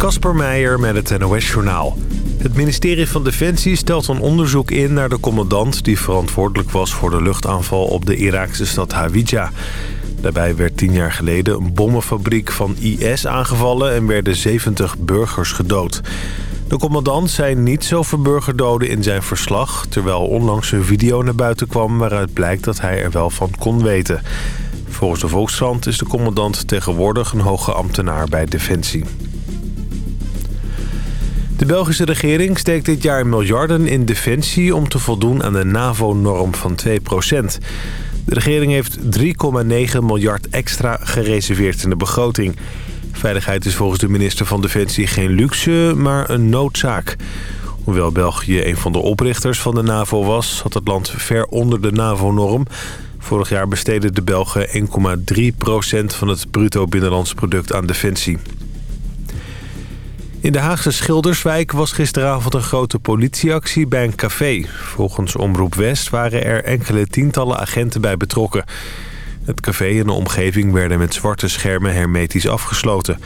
Kasper Meijer met het NOS-journaal. Het ministerie van Defensie stelt een onderzoek in naar de commandant... die verantwoordelijk was voor de luchtaanval op de Iraakse stad Hawija. Daarbij werd tien jaar geleden een bommenfabriek van IS aangevallen... en werden 70 burgers gedood. De commandant zei niet over burgerdoden in zijn verslag... terwijl onlangs een video naar buiten kwam waaruit blijkt dat hij er wel van kon weten. Volgens de Volkskrant is de commandant tegenwoordig een hoge ambtenaar bij Defensie. De Belgische regering steekt dit jaar miljarden in defensie... om te voldoen aan de NAVO-norm van 2% De regering heeft 3,9 miljard extra gereserveerd in de begroting. Veiligheid is volgens de minister van Defensie geen luxe, maar een noodzaak. Hoewel België een van de oprichters van de NAVO was... had het land ver onder de NAVO-norm... Vorig jaar besteden de Belgen 1,3% van het bruto binnenlands product aan defensie. In de Haagse Schilderswijk was gisteravond een grote politieactie bij een café. Volgens Omroep West waren er enkele tientallen agenten bij betrokken. Het café en de omgeving werden met zwarte schermen hermetisch afgesloten.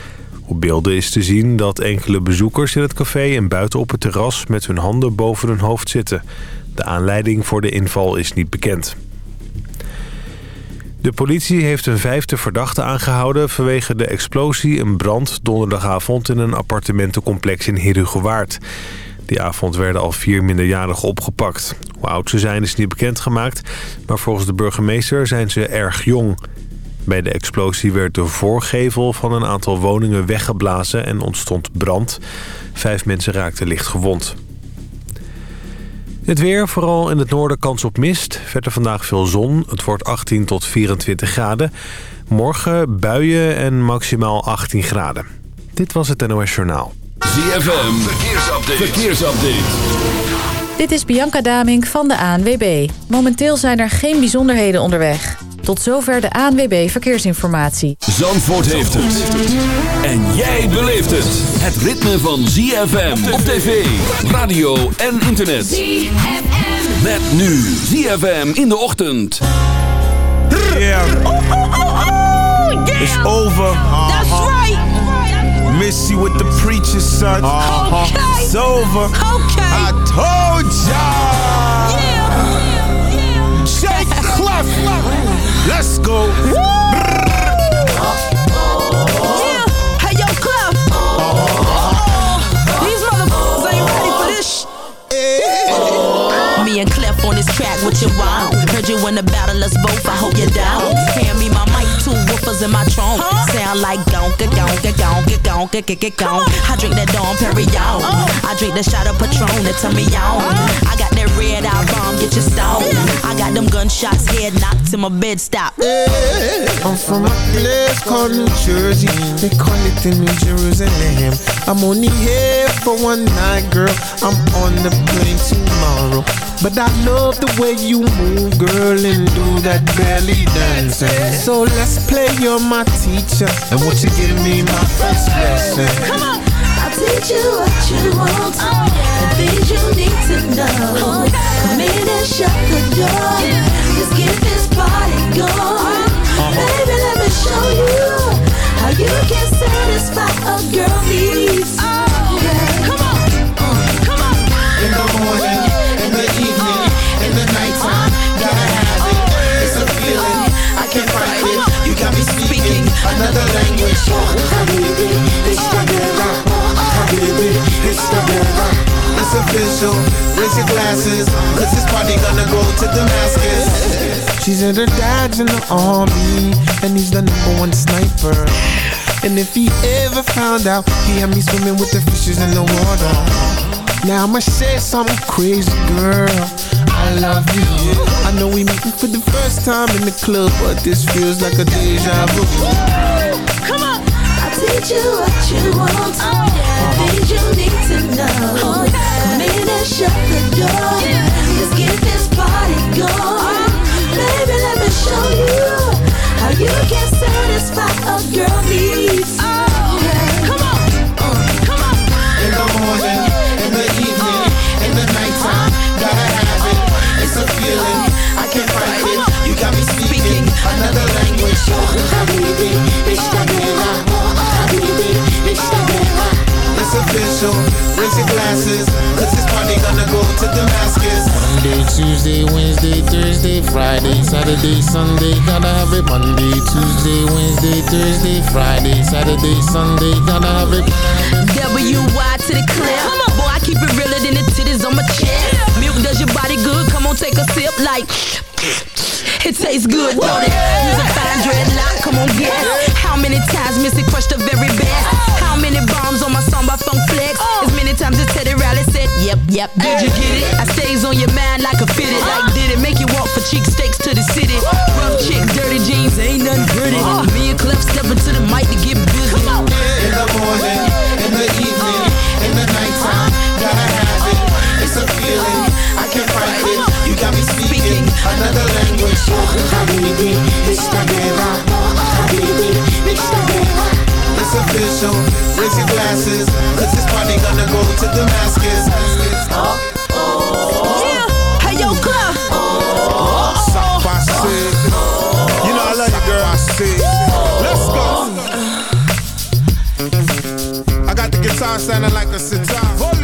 Op beelden is te zien dat enkele bezoekers in het café en buiten op het terras met hun handen boven hun hoofd zitten. De aanleiding voor de inval is niet bekend. De politie heeft een vijfde verdachte aangehouden... vanwege de explosie en brand donderdagavond... in een appartementencomplex in Herugewaard. Die avond werden al vier minderjarigen opgepakt. Hoe oud ze zijn is niet bekendgemaakt... maar volgens de burgemeester zijn ze erg jong. Bij de explosie werd de voorgevel van een aantal woningen weggeblazen... en ontstond brand. Vijf mensen raakten licht gewond. Het weer, vooral in het noorden kans op mist. Verder vandaag veel zon. Het wordt 18 tot 24 graden. Morgen buien en maximaal 18 graden. Dit was het NOS Journaal. ZFM, verkeersupdate. verkeersupdate. Dit is Bianca Damink van de ANWB. Momenteel zijn er geen bijzonderheden onderweg. Tot zover de ANWB Verkeersinformatie. Zandvoort heeft het. En jij beleeft het. Het ritme van ZFM op tv, radio en internet. ZFM. Met nu ZFM in de ochtend. Yeah. Oh, oh, oh, oh, yeah. It's over. Uh-huh. That's right. Missy with the preacher's son. Uh-huh. Okay. It's over. Okay. I told ya. Yeah. yeah. Shake Clef. Let's go. Yeah. Hey, yo, Clef. These motherfuckers ain't ready for this. Me and Clef on this track, what you want? Heard you in the battle, let's both, I hope you're down. Hand me my mic, two woofers in my trunk. Sound like gonka, gonka, gonka, gonka, gonka, gonka. I drink that Dom Perignon. Oh. I drink the shot of Patron that turn me on. I got that red eye bomb, get you stoned. I got them gunshots, head knocked till my bed stop. I'm from a place called New Jersey. They call it the New Jerusalem. I'm only here for one night, girl. I'm on the plane tomorrow. But I love the way you move, girl, and do that belly dancing. So let's play, you're my teacher. And won't you give me my first lesson? Come on. I'll teach you what you want and things you need to know. Come in and shut the door. Let's get this party going. Uh-huh. Baby, let me show you how you can satisfy raise your glasses, cause this party gonna go to Damascus. She said her dad's in the army, and he's the number one sniper. And if he ever found out, he had me swimming with the fishes in the water. Now I'ma say something crazy, girl. I love you. I know we meeting for the first time in the club, but this feels like a deja vu. Come on. I'll teach you what you want uh-huh. and things you need to know. Come in and shut the door. Let's get this party going. Baby, let me show you how you can satisfy a girl needs. Yeah. Come on. Come on. In the morning, in the evening, in the nighttime, gotta have it. It's a feeling, I can't fight it. You got me speaking another language. Habibi, it's the guerra. Habibi, it's the guerra. official. Raise your glasses, cause this party gonna go to Damascus. Monday, Tuesday, Wednesday, Thursday, Friday, Saturday, Sunday, gotta have it. Monday, Tuesday, Wednesday, Thursday, Friday, Saturday, Sunday, gotta have it. W-Y to the clear. Boy, I keep it realer than the titties on my chest. Milk does your body good. Come on, take a sip like. It tastes good, don't it? Use a fine dreadlock, come on, guess. How many times Missy crushed the very best? How many bombs on my by Funk Flex? As many times as Teddy Riley said, yep, yep, did you get it? I stays on your mind like a fitted. Like did it make you walk for cheek steaks to the city? Rough chick, dirty jeans, ain't nothing pretty. Me and Clef stepping to the mic to get busy. In the morning, in the evening, in the nighttime, gotta have it. It's a feeling, I can't fight it. You got me speaking another language. Habibi, Mr. Guerra. Habibi, Mr. Guerra. It's official, raise your glasses, cause this party gonna go to Damascus. Yeah, hey yo, Clef. Sapase. You know I love you, girl. Let's go. I got the guitar sounding like a sitar.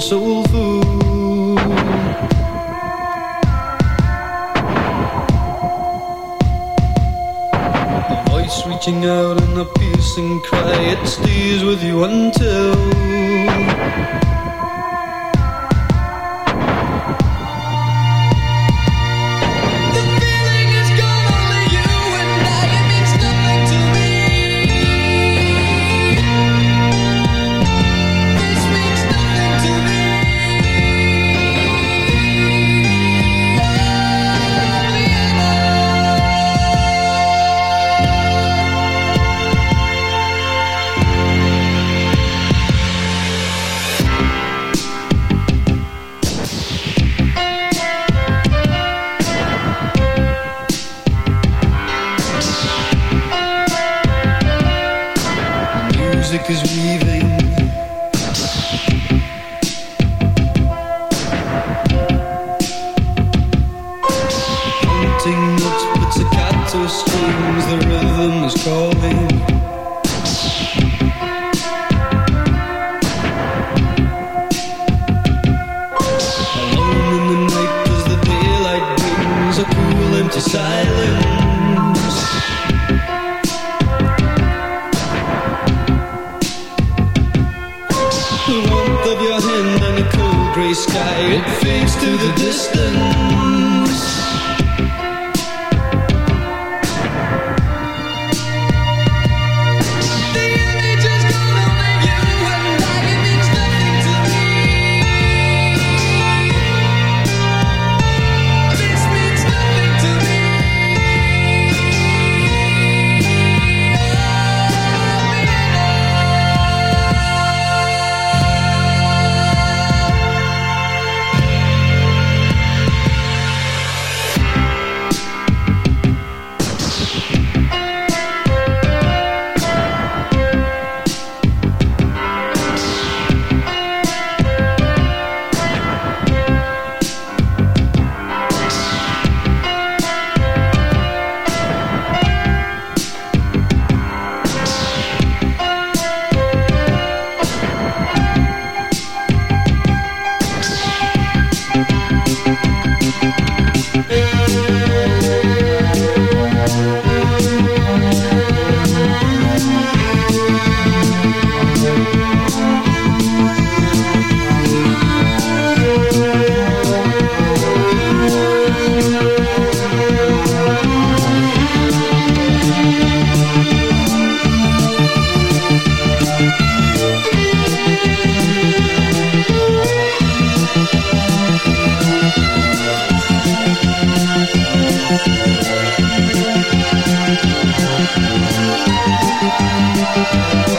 mystic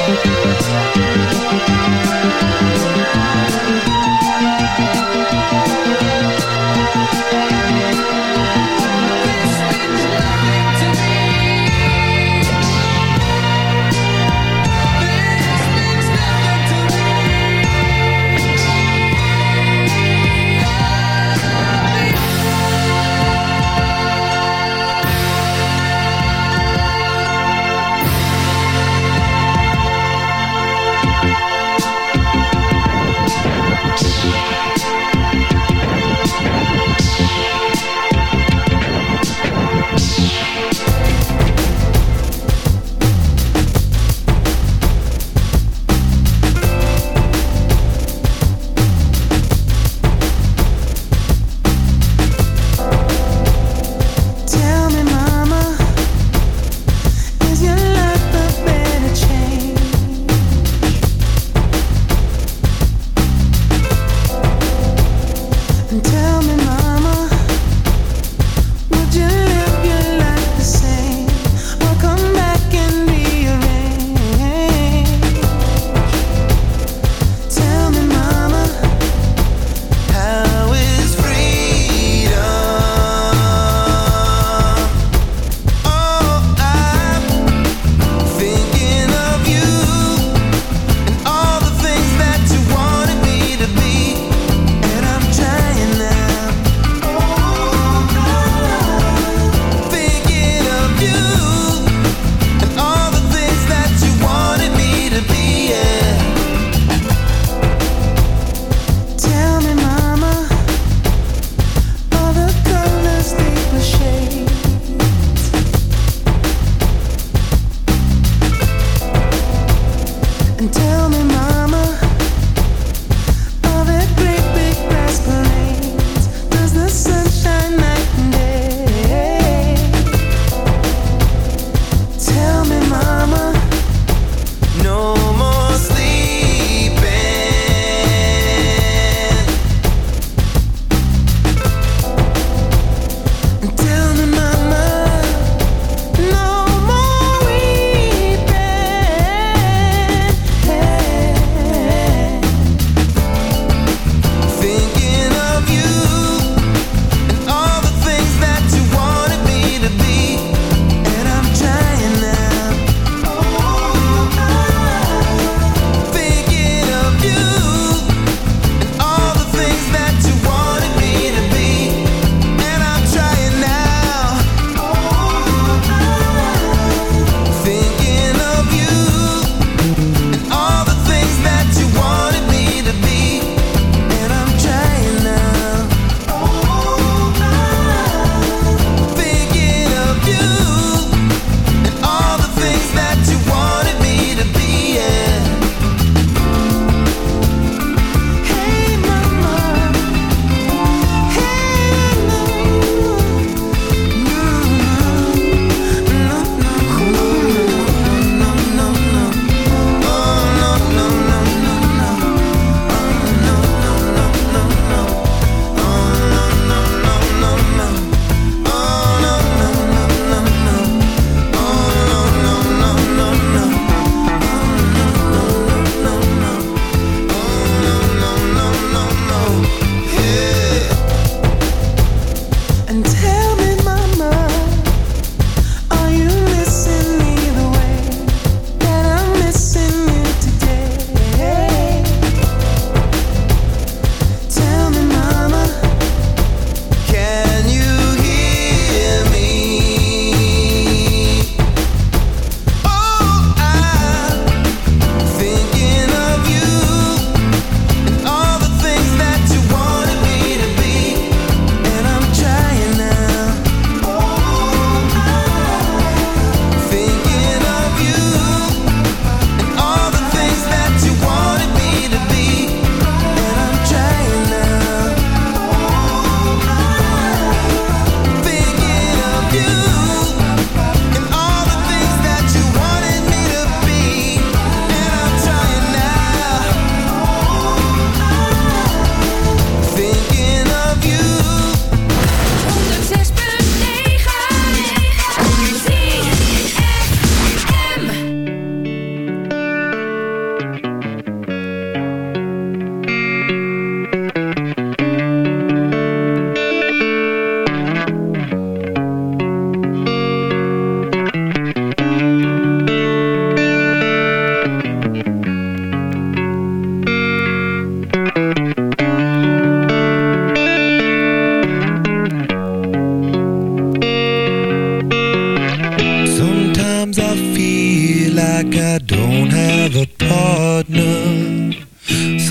Thank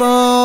phone.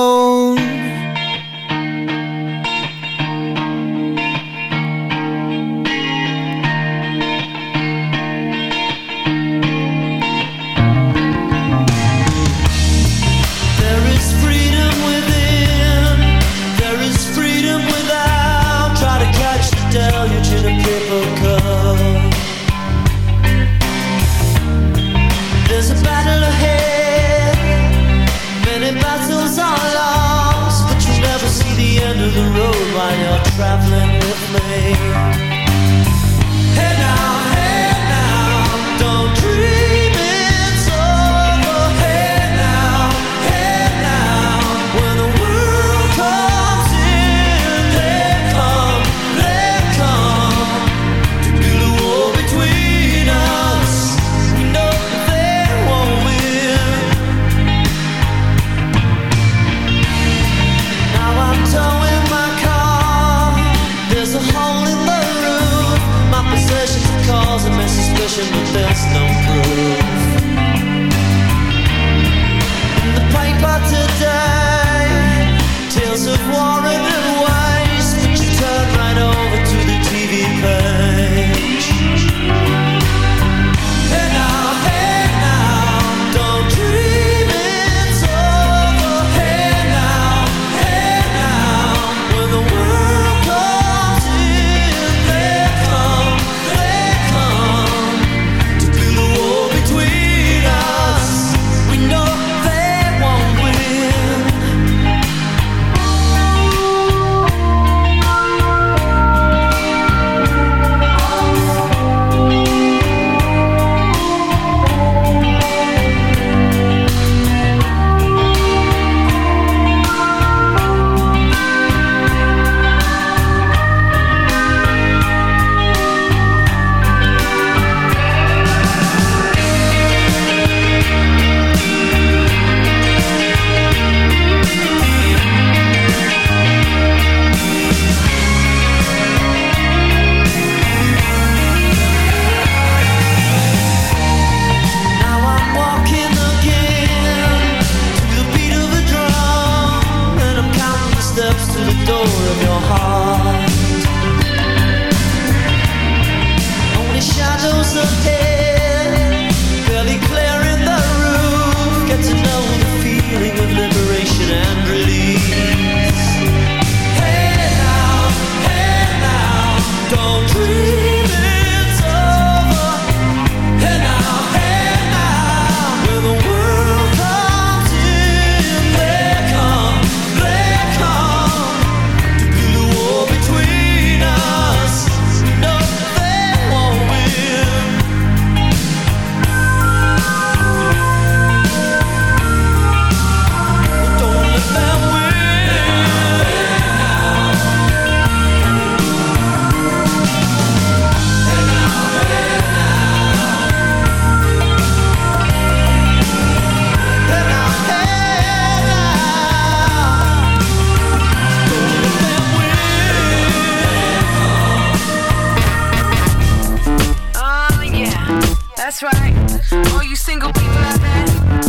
you single people out there,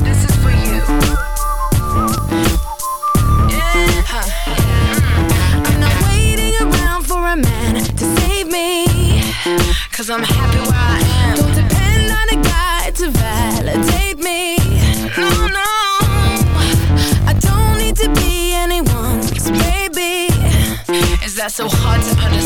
this is for you. Yeah. Huh. Mm. I'm not waiting around for a man to save me. Cause I'm happy where I am. Don't depend on a guy to validate me. No, no. I don't need to be anyone's baby. Is that so hard to understand?